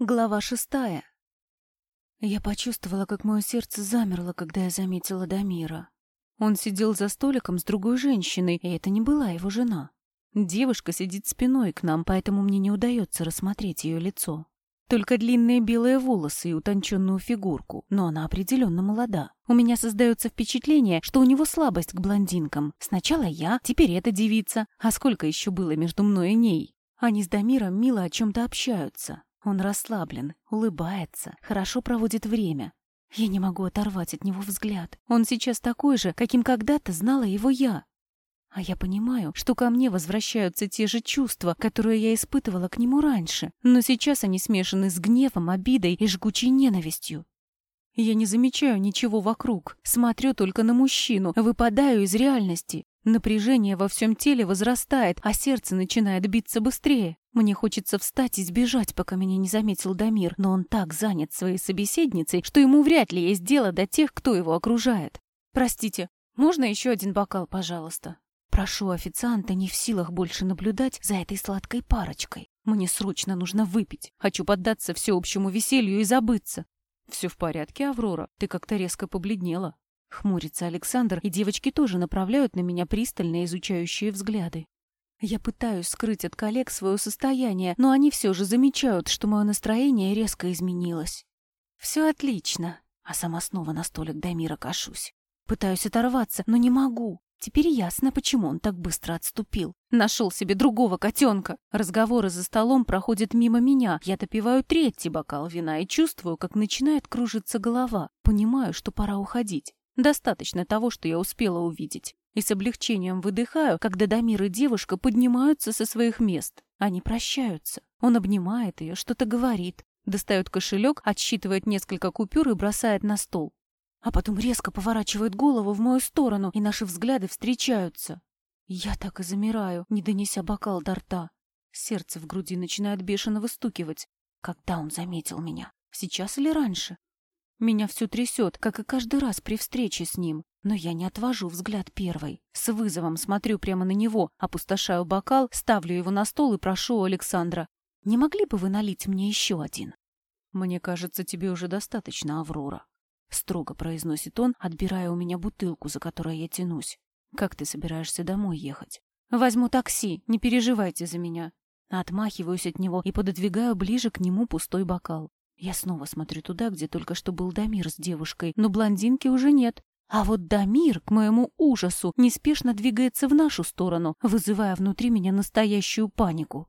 Глава шестая. Я почувствовала, как мое сердце замерло, когда я заметила Дамира. Он сидел за столиком с другой женщиной, и это не была его жена. Девушка сидит спиной к нам, поэтому мне не удается рассмотреть ее лицо. Только длинные белые волосы и утонченную фигурку, но она определенно молода. У меня создается впечатление, что у него слабость к блондинкам. Сначала я, теперь эта девица. А сколько еще было между мной и ней? Они с Дамиром мило о чем-то общаются. Он расслаблен, улыбается, хорошо проводит время. Я не могу оторвать от него взгляд. Он сейчас такой же, каким когда-то знала его я. А я понимаю, что ко мне возвращаются те же чувства, которые я испытывала к нему раньше, но сейчас они смешаны с гневом, обидой и жгучей ненавистью. Я не замечаю ничего вокруг, смотрю только на мужчину, выпадаю из реальности. Напряжение во всем теле возрастает, а сердце начинает биться быстрее. Мне хочется встать и сбежать, пока меня не заметил Дамир, но он так занят своей собеседницей, что ему вряд ли есть дело до тех, кто его окружает. «Простите, можно еще один бокал, пожалуйста?» Прошу официанта не в силах больше наблюдать за этой сладкой парочкой. Мне срочно нужно выпить. Хочу поддаться всеобщему веселью и забыться. Все в порядке, Аврора. Ты как-то резко побледнела. Хмурится Александр, и девочки тоже направляют на меня пристально изучающие взгляды. Я пытаюсь скрыть от коллег свое состояние, но они все же замечают, что мое настроение резко изменилось. Все отлично, а сама снова на столик Дамира кашусь. Пытаюсь оторваться, но не могу. Теперь ясно, почему он так быстро отступил. Нашел себе другого котенка. Разговоры за столом проходят мимо меня. Я допиваю третий бокал вина и чувствую, как начинает кружиться голова. Понимаю, что пора уходить. Достаточно того, что я успела увидеть. И с облегчением выдыхаю, когда Дамир и девушка поднимаются со своих мест. Они прощаются. Он обнимает ее, что-то говорит. Достает кошелек, отсчитывает несколько купюр и бросает на стол а потом резко поворачивает голову в мою сторону, и наши взгляды встречаются. Я так и замираю, не донеся бокал до рта. Сердце в груди начинает бешено выстукивать. Когда он заметил меня? Сейчас или раньше? Меня все трясет, как и каждый раз при встрече с ним. Но я не отвожу взгляд первой. С вызовом смотрю прямо на него, опустошаю бокал, ставлю его на стол и прошу у Александра. «Не могли бы вы налить мне еще один?» «Мне кажется, тебе уже достаточно, Аврора», — строго произносит он, отбирая у меня бутылку, за которой я тянусь. «Как ты собираешься домой ехать?» «Возьму такси, не переживайте за меня». Отмахиваюсь от него и пододвигаю ближе к нему пустой бокал. Я снова смотрю туда, где только что был Дамир с девушкой, но блондинки уже нет. А вот Дамир, к моему ужасу, неспешно двигается в нашу сторону, вызывая внутри меня настоящую панику.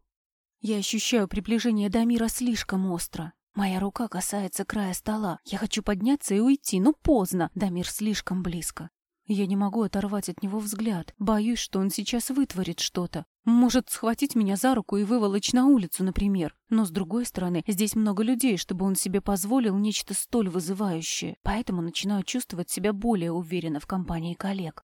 Я ощущаю приближение Дамира слишком остро. Моя рука касается края стола. Я хочу подняться и уйти, но поздно. Дамир слишком близко. Я не могу оторвать от него взгляд. Боюсь, что он сейчас вытворит что-то. Может, схватить меня за руку и выволочь на улицу, например. Но, с другой стороны, здесь много людей, чтобы он себе позволил нечто столь вызывающее. Поэтому начинаю чувствовать себя более уверенно в компании коллег.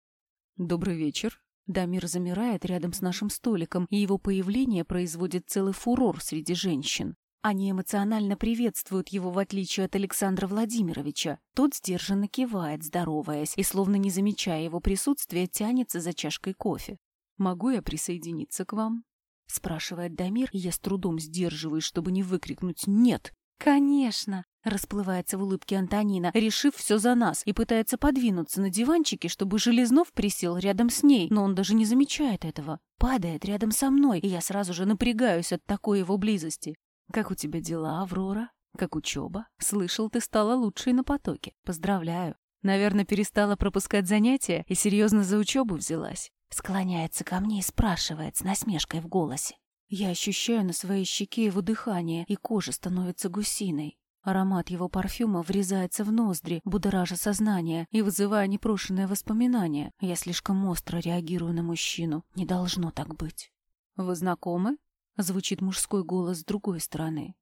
«Добрый вечер». Дамир замирает рядом с нашим столиком, и его появление производит целый фурор среди женщин. Они эмоционально приветствуют его, в отличие от Александра Владимировича. Тот сдержанно кивает, здороваясь, и, словно не замечая его присутствия, тянется за чашкой кофе. «Могу я присоединиться к вам?» — спрашивает Дамир, и я с трудом сдерживаюсь, чтобы не выкрикнуть «нет». «Конечно!» — расплывается в улыбке Антонина, решив все за нас, и пытается подвинуться на диванчике, чтобы Железнов присел рядом с ней, но он даже не замечает этого. Падает рядом со мной, и я сразу же напрягаюсь от такой его близости. «Как у тебя дела, Аврора? Как учеба? Слышал, ты стала лучшей на потоке. Поздравляю. Наверное, перестала пропускать занятия и серьезно за учебу взялась». Склоняется ко мне и спрашивает с насмешкой в голосе. Я ощущаю на своей щеке его дыхание, и кожа становится гусиной. Аромат его парфюма врезается в ноздри, будоража сознание и вызывая непрошенное воспоминание. Я слишком остро реагирую на мужчину. Не должно так быть. «Вы знакомы?» Звучит мужской голос с другой стороны.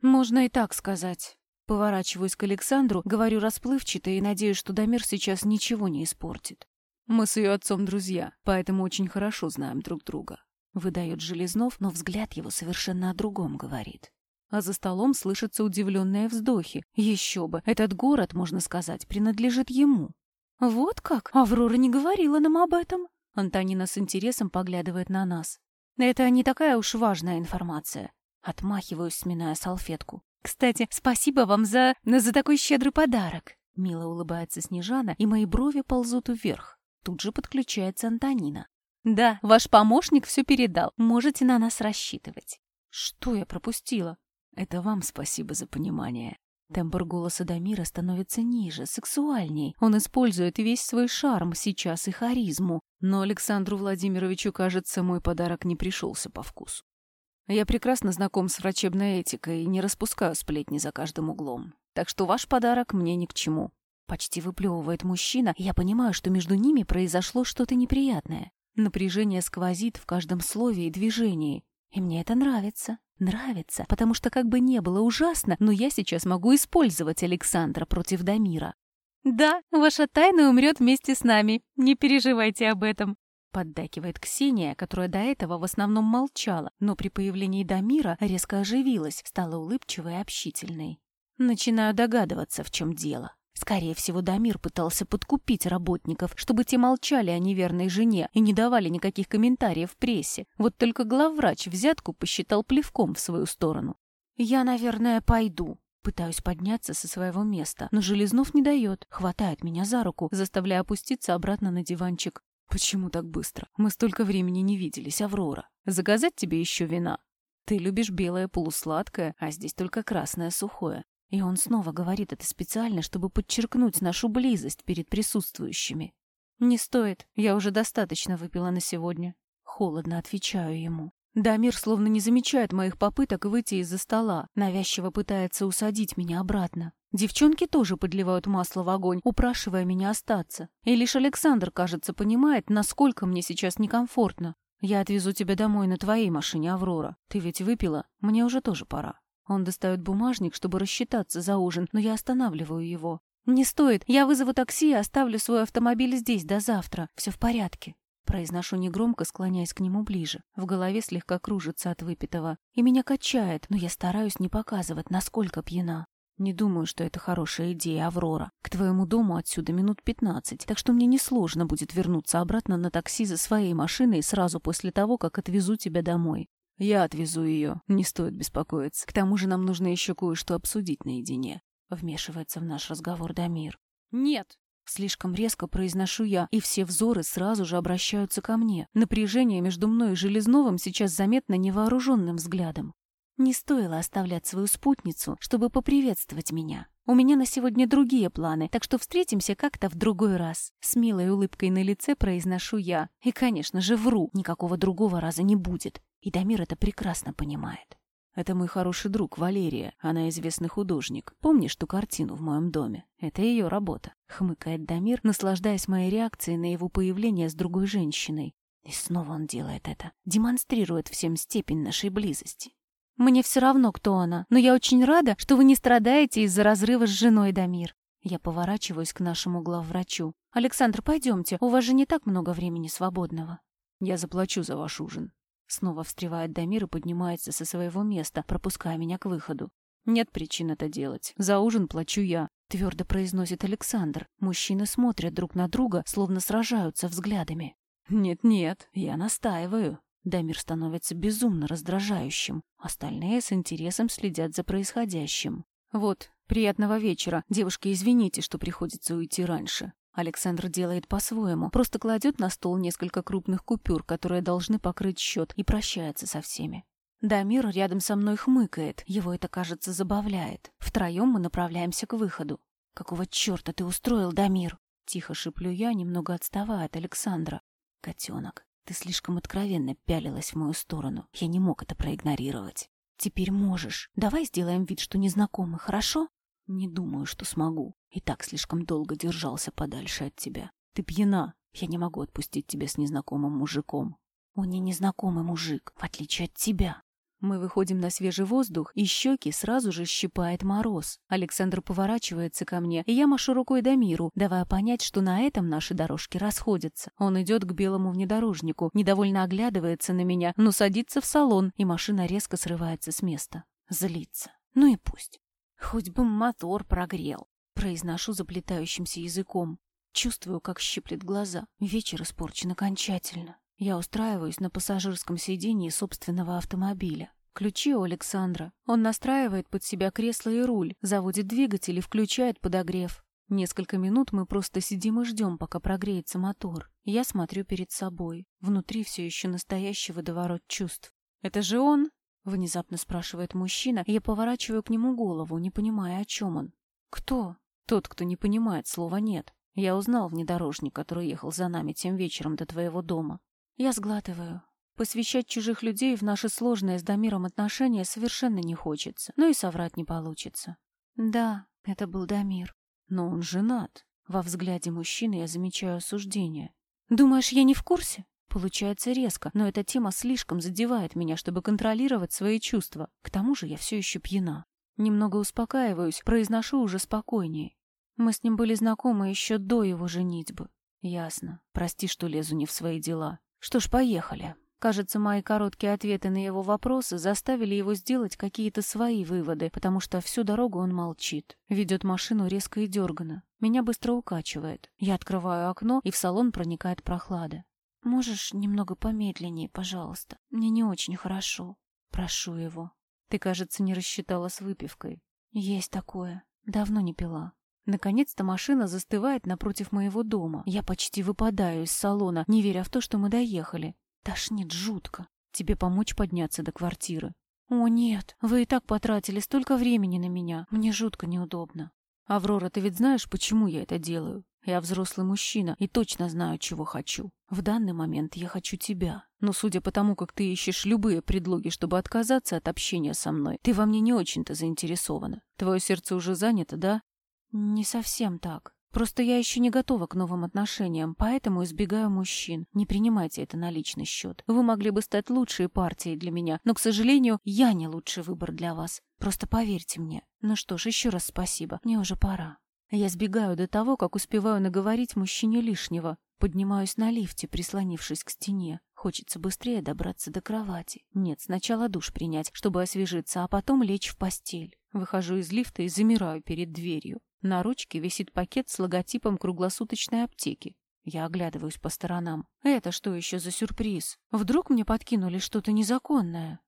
Можно и так сказать. Поворачиваюсь к Александру, говорю расплывчато и надеюсь, что Дамир сейчас ничего не испортит. Мы с ее отцом друзья, поэтому очень хорошо знаем друг друга. Выдает Железнов, но взгляд его совершенно о другом говорит. А за столом слышатся удивленные вздохи. Еще бы, этот город, можно сказать, принадлежит ему. Вот как? Аврора не говорила нам об этом. Антонина с интересом поглядывает на нас. Это не такая уж важная информация. Отмахиваюсь, сминая салфетку. Кстати, спасибо вам за... за такой щедрый подарок. Мило улыбается Снежана, и мои брови ползут вверх. Тут же подключается Антонина. «Да, ваш помощник все передал. Можете на нас рассчитывать». «Что я пропустила?» «Это вам спасибо за понимание». Тембр голоса Дамира становится ниже, сексуальней. Он использует весь свой шарм сейчас и харизму. Но Александру Владимировичу, кажется, мой подарок не пришелся по вкусу. Я прекрасно знаком с врачебной этикой и не распускаю сплетни за каждым углом. Так что ваш подарок мне ни к чему. Почти выплевывает мужчина, и я понимаю, что между ними произошло что-то неприятное. Напряжение сквозит в каждом слове и движении. И мне это нравится. Нравится, потому что как бы не было ужасно, но я сейчас могу использовать Александра против Дамира. «Да, ваша тайна умрет вместе с нами. Не переживайте об этом», — поддакивает Ксения, которая до этого в основном молчала, но при появлении Дамира резко оживилась, стала улыбчивой и общительной. Начинаю догадываться, в чем дело. Скорее всего, Дамир пытался подкупить работников, чтобы те молчали о неверной жене и не давали никаких комментариев в прессе. Вот только главврач взятку посчитал плевком в свою сторону. «Я, наверное, пойду», Пытаюсь подняться со своего места, но Железнов не дает, хватает меня за руку, заставляя опуститься обратно на диванчик. «Почему так быстро? Мы столько времени не виделись, Аврора. Заказать тебе еще вина? Ты любишь белое полусладкое, а здесь только красное сухое. И он снова говорит это специально, чтобы подчеркнуть нашу близость перед присутствующими. «Не стоит, я уже достаточно выпила на сегодня». Холодно отвечаю ему. Дамир словно не замечает моих попыток выйти из-за стола, навязчиво пытается усадить меня обратно. Девчонки тоже подливают масло в огонь, упрашивая меня остаться. И лишь Александр, кажется, понимает, насколько мне сейчас некомфортно. «Я отвезу тебя домой на твоей машине, Аврора. Ты ведь выпила? Мне уже тоже пора». Он достает бумажник, чтобы рассчитаться за ужин, но я останавливаю его. «Не стоит. Я вызову такси и оставлю свой автомобиль здесь до завтра. Все в порядке». Произношу негромко, склоняясь к нему ближе. В голове слегка кружится от выпитого. И меня качает, но я стараюсь не показывать, насколько пьяна. Не думаю, что это хорошая идея, Аврора. К твоему дому отсюда минут пятнадцать, так что мне несложно будет вернуться обратно на такси за своей машиной сразу после того, как отвезу тебя домой. Я отвезу ее, не стоит беспокоиться. К тому же нам нужно еще кое-что обсудить наедине. Вмешивается в наш разговор Дамир. Нет! Слишком резко произношу я, и все взоры сразу же обращаются ко мне. Напряжение между мной и Железновым сейчас заметно невооруженным взглядом. Не стоило оставлять свою спутницу, чтобы поприветствовать меня. У меня на сегодня другие планы, так что встретимся как-то в другой раз. С милой улыбкой на лице произношу я. И, конечно же, вру, никакого другого раза не будет. И Дамир это прекрасно понимает. Это мой хороший друг Валерия, она известный художник. Помнишь ту картину в моем доме? Это ее работа. Хмыкает Дамир, наслаждаясь моей реакцией на его появление с другой женщиной. И снова он делает это. Демонстрирует всем степень нашей близости. Мне все равно, кто она, но я очень рада, что вы не страдаете из-за разрыва с женой, Дамир. Я поворачиваюсь к нашему главврачу. «Александр, пойдемте, у вас же не так много времени свободного». «Я заплачу за ваш ужин». Снова встревает Дамир и поднимается со своего места, пропуская меня к выходу. «Нет причин это делать. За ужин плачу я», — твердо произносит Александр. Мужчины смотрят друг на друга, словно сражаются взглядами. «Нет-нет, я настаиваю», Дамир становится безумно раздражающим. Остальные с интересом следят за происходящим. «Вот, приятного вечера. Девушки, извините, что приходится уйти раньше». Александр делает по-своему, просто кладет на стол несколько крупных купюр, которые должны покрыть счет, и прощается со всеми. Дамир рядом со мной хмыкает, его это, кажется, забавляет. Втроем мы направляемся к выходу. «Какого черта ты устроил, Дамир?» Тихо шиплю я, немного отставая от Александра. «Котенок, ты слишком откровенно пялилась в мою сторону. Я не мог это проигнорировать. Теперь можешь. Давай сделаем вид, что незнакомы, хорошо? Не думаю, что смогу. И так слишком долго держался подальше от тебя. Ты пьяна. Я не могу отпустить тебя с незнакомым мужиком. Он не незнакомый мужик, в отличие от тебя. Мы выходим на свежий воздух, и щеки сразу же щипает мороз. Александр поворачивается ко мне, и я машу рукой Дамиру, давая понять, что на этом наши дорожки расходятся. Он идет к белому внедорожнику, недовольно оглядывается на меня, но садится в салон, и машина резко срывается с места. Злится. Ну и пусть. Хоть бы мотор прогрел. Произношу заплетающимся языком. Чувствую, как щиплет глаза. Вечер испорчен окончательно. Я устраиваюсь на пассажирском сидении собственного автомобиля. Ключи у Александра. Он настраивает под себя кресло и руль, заводит двигатель и включает подогрев. Несколько минут мы просто сидим и ждем, пока прогреется мотор. Я смотрю перед собой. Внутри все еще настоящий водоворот чувств. «Это же он?» — внезапно спрашивает мужчина, и я поворачиваю к нему голову, не понимая, о чем он. «Кто?» «Тот, кто не понимает слова «нет». Я узнал внедорожник, который ехал за нами тем вечером до твоего дома. Я сглатываю. Посвящать чужих людей в наши сложные с Дамиром отношения совершенно не хочется, но и соврать не получится. Да, это был Дамир. Но он женат. Во взгляде мужчины я замечаю осуждение. Думаешь, я не в курсе? Получается резко, но эта тема слишком задевает меня, чтобы контролировать свои чувства. К тому же я все еще пьяна. Немного успокаиваюсь, произношу уже спокойнее. Мы с ним были знакомы еще до его женитьбы. Ясно. Прости, что лезу не в свои дела. Что ж, поехали. Кажется, мои короткие ответы на его вопросы заставили его сделать какие-то свои выводы, потому что всю дорогу он молчит. Ведет машину резко и дергано. Меня быстро укачивает. Я открываю окно, и в салон проникает прохлада. «Можешь немного помедленнее, пожалуйста? Мне не очень хорошо». Прошу его. «Ты, кажется, не рассчитала с выпивкой». «Есть такое. Давно не пила». Наконец-то машина застывает напротив моего дома. Я почти выпадаю из салона, не веря в то, что мы доехали. Тошнит жутко. Тебе помочь подняться до квартиры? О, нет, вы и так потратили столько времени на меня. Мне жутко неудобно. Аврора, ты ведь знаешь, почему я это делаю? Я взрослый мужчина и точно знаю, чего хочу. В данный момент я хочу тебя. Но судя по тому, как ты ищешь любые предлоги, чтобы отказаться от общения со мной, ты во мне не очень-то заинтересована. Твое сердце уже занято, да? Не совсем так. Просто я еще не готова к новым отношениям, поэтому избегаю мужчин. Не принимайте это на личный счет. Вы могли бы стать лучшей партией для меня, но, к сожалению, я не лучший выбор для вас. Просто поверьте мне. Ну что ж, еще раз спасибо. Мне уже пора. Я сбегаю до того, как успеваю наговорить мужчине лишнего. Поднимаюсь на лифте, прислонившись к стене. Хочется быстрее добраться до кровати. Нет, сначала душ принять, чтобы освежиться, а потом лечь в постель. Выхожу из лифта и замираю перед дверью. На ручке висит пакет с логотипом круглосуточной аптеки. Я оглядываюсь по сторонам. Это что еще за сюрприз? Вдруг мне подкинули что-то незаконное?